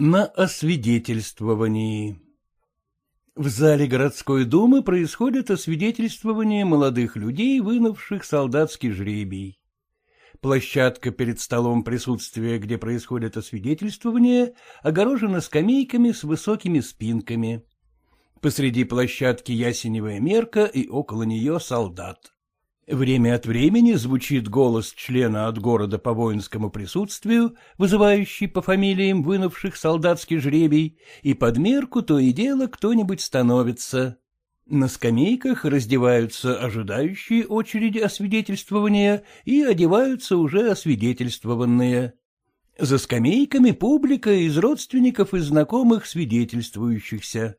На освидетельствовании В зале городской думы происходит освидетельствование молодых людей, вынувших солдатский жребий. Площадка перед столом присутствия, где происходит освидетельствование, огорожена скамейками с высокими спинками. Посреди площадки ясеневая мерка и около нее солдат. Время от времени звучит голос члена от города по воинскому присутствию, вызывающий по фамилиям вынувших солдатский жребий, и под мерку то и дело кто-нибудь становится. На скамейках раздеваются ожидающие очереди освидетельствования и одеваются уже освидетельствованные. За скамейками публика из родственников и знакомых свидетельствующихся.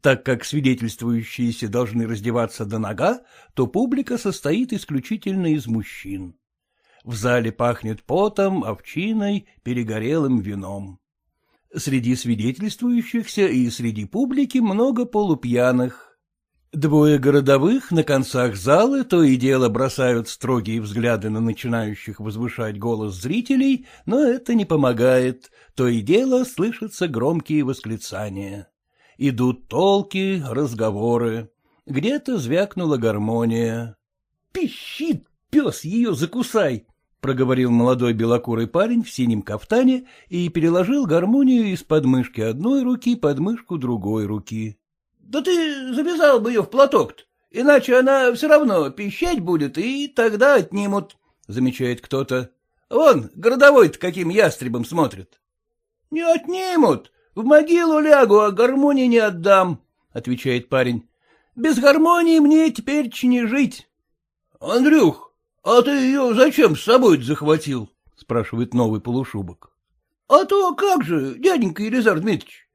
Так как свидетельствующиеся должны раздеваться до нога, то публика состоит исключительно из мужчин. В зале пахнет потом, овчиной, перегорелым вином. Среди свидетельствующихся и среди публики много полупьяных. Двое городовых на концах зала то и дело бросают строгие взгляды на начинающих возвышать голос зрителей, но это не помогает, то и дело слышатся громкие восклицания. Идут толки, разговоры. Где-то звякнула гармония. — Пищит, пес, ее закусай! — проговорил молодой белокурый парень в синем кафтане и переложил гармонию из подмышки одной руки под мышку другой руки. — Да ты завязал бы ее в платок иначе она все равно пищать будет, и тогда отнимут, — замечает кто-то. — Вон, городовой-то каким ястребом смотрит. — Не отнимут, в могилу лягу, а гармонии не отдам, — отвечает парень. — Без гармонии мне теперь не жить. — Андрюх, а ты ее зачем с собой захватил? — спрашивает новый полушубок. — А то как же, дяденька Елизар Дмитриевич,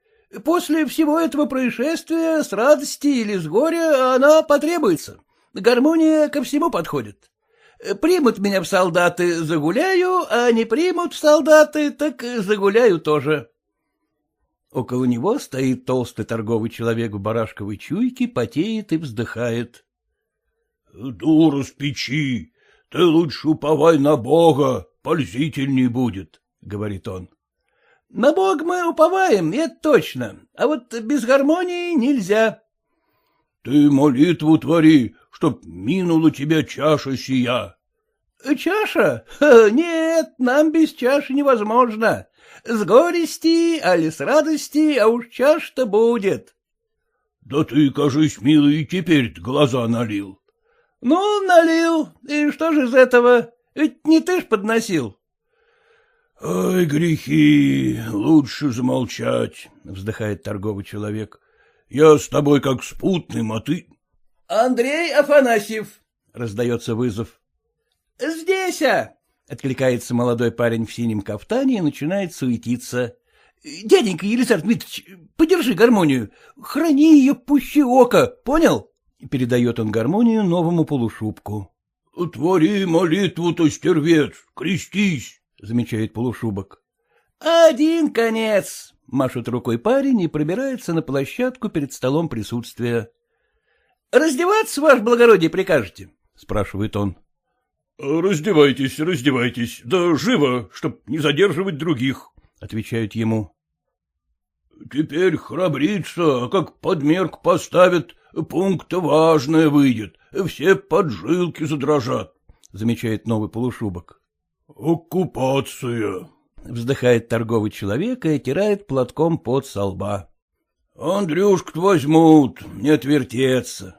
после всего этого происшествия с радости или с горя она потребуется. Гармония ко всему подходит. Примут меня в солдаты — загуляю, а не примут в солдаты, так загуляю тоже. Около него стоит толстый торговый человек в барашковой чуйке, потеет и вздыхает. — Дура с печи, ты лучше уповай на Бога, пользительней будет, — говорит он. — На Бог мы уповаем, это точно, а вот без гармонии нельзя. — Ты молитву твори, чтоб минула тебя чаша сия. — Чаша? Нет, нам без чаши невозможно. С горести, али с радости, а уж чаш-то будет. — Да ты, кажись, милый, теперь глаза налил. — Ну, налил, и что же из этого? Ведь не ты ж подносил. — Ай, грехи, лучше замолчать, — вздыхает торговый человек. — Я с тобой как спутным, а ты... — Андрей Афанасьев, — раздается вызов. — Здесь, а! — откликается молодой парень в синем кафтане и начинает суетиться. — Дяденька Елизар Дмитриевич, подержи гармонию, храни ее пуще ока, понял? — передает он гармонию новому полушубку. — Твори молитву-то, стервец, крестись, — замечает полушубок. — Один конец, — машет рукой парень и пробирается на площадку перед столом присутствия. — Раздеваться, ваше благородие, прикажете? — спрашивает он. — Раздевайтесь, раздевайтесь, да живо, чтоб не задерживать других, — отвечают ему. — Теперь храбриться, а как подмерк поставят, пункт важное выйдет, все поджилки задрожат, — замечает новый полушубок. — Оккупация, — вздыхает торговый человек и отирает платком под со лба. — Андрюшку возьмут, не отвертеться.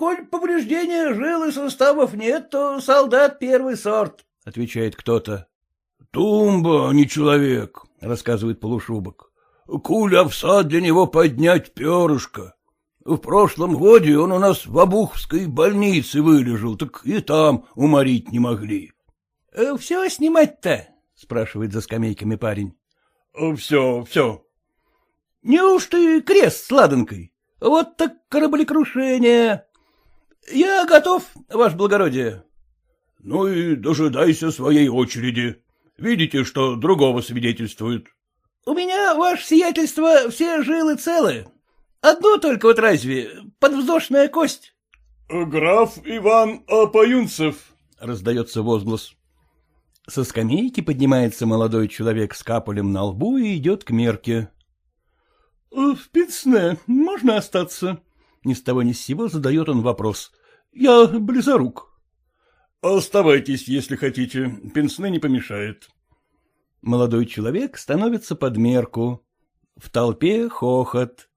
Коль повреждения жил и суставов нет, то солдат первый сорт, — отвечает кто-то. — Тумба, а не человек, — рассказывает полушубок. — Куль овса для него поднять перышко. В прошлом годе он у нас в Обуховской больнице вылежал, так и там уморить не могли. — Все снимать-то? — спрашивает за скамейками парень. — Все, все. — Неужто и крест с ладанкой? Вот так кораблекрушение. Я готов, ваше благородие. Ну и дожидайся своей очереди. Видите, что другого свидетельствует. У меня, ваше сиятельство, все жилы целы. Одну только вот разве, подвздошная кость. Граф Иван Апаюнцев, раздается возглас. Со скамейки поднимается молодой человек с капулем на лбу и идет к мерке. — В пенсне можно остаться? — ни с того ни с сего задает он вопрос. — Я близорук. — Оставайтесь, если хотите, пенсне не помешает. Молодой человек становится под мерку. В толпе хохот.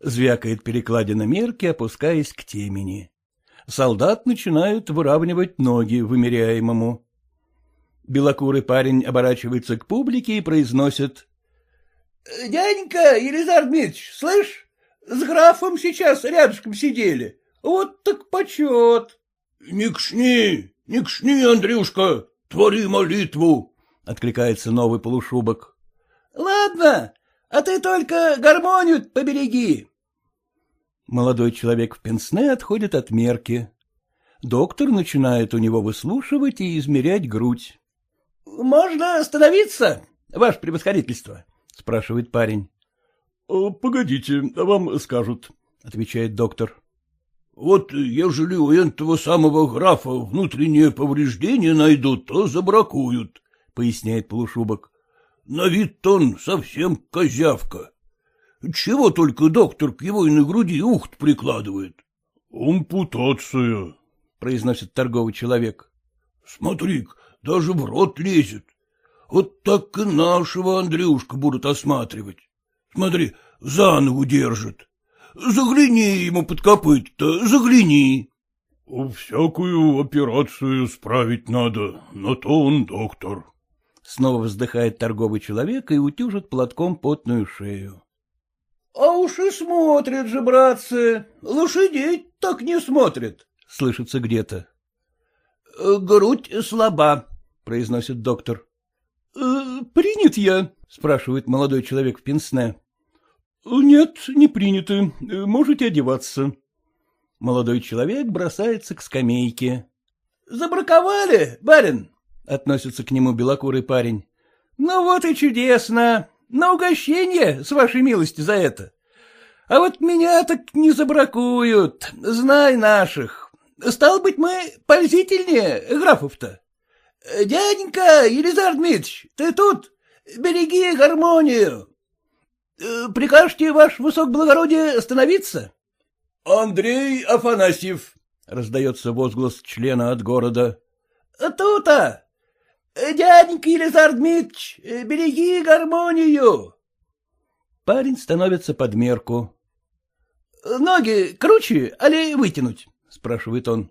Звякает перекладина мерки, опускаясь к темени. Солдат начинает выравнивать ноги вымеряемому. Белокурый парень оборачивается к публике и произносит. — Дяденька Елизар Дмитриевич, слышь, с графом сейчас рядышком сидели. Вот так почет. — Не кшни, не кшни, Андрюшка, твори молитву, — откликается новый полушубок. — Ладно, а ты только гармонию побереги. Молодой человек в пенсне отходит от мерки. Доктор начинает у него выслушивать и измерять грудь. — Можно остановиться, ваше превосходительство? — спрашивает парень. — Погодите, вам скажут, — отвечает доктор. — Вот ежели у этого самого графа внутреннее повреждение найдут, то забракуют, — поясняет полушубок. — На вид он совсем козявка. Чего только доктор к его иной груди ухт прикладывает? — Ампутация, — произносит торговый человек. — Смотри даже в рот лезет. Вот так и нашего Андрюшка будут осматривать. Смотри, за ногу держит. Загляни ему под копыт-то, загляни. — Всякую операцию справить надо, но то он доктор. Снова вздыхает торговый человек и утюжит платком потную шею. — А уж и смотрят же, братцы, лошадей так не смотрят, — слышится где-то. — Грудь слаба, произносит доктор. «Э, — Принят я? — спрашивает молодой человек в пенсне. — Нет, не приняты. Можете одеваться. Молодой человек бросается к скамейке. — Забраковали, барин? — относится к нему белокурый парень. — Ну вот и чудесно. На угощение, с вашей милости, за это. А вот меня так не забракуют, знай наших. Стал быть, мы пользительнее графов-то. — Дяденька Елизар Дмитриевич, ты тут? Береги гармонию. Э, прикажете, ваше высокоблагородие, остановиться? — Андрей Афанасьев, — раздается возглас члена от города. — Тут-то! Дяденька Елизар Дмитриевич, береги гармонию! Парень становится под мерку. — Ноги круче, али вытянуть? — спрашивает он.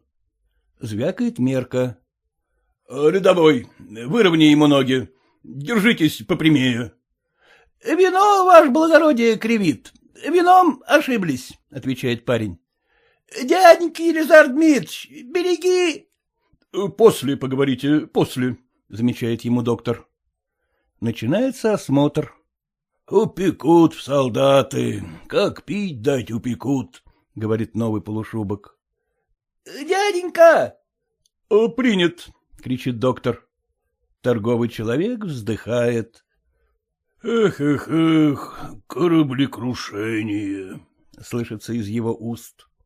Звякает мерка. — Рядовой, выровни ему ноги. Держитесь попрямее. — Вино, ваше благородие, кривит. Вином ошиблись, — отвечает парень. — Дяденька Елизар Дмитриевич, береги. — После поговорите, после, — замечает ему доктор. Начинается осмотр. — Упекут в солдаты. Как пить дать упекут, — говорит новый полушубок. — Дяденька! — Принят, кричит доктор. Торговый человек вздыхает. Эх, эх, эх, кораблекрушение, слышится из его уст.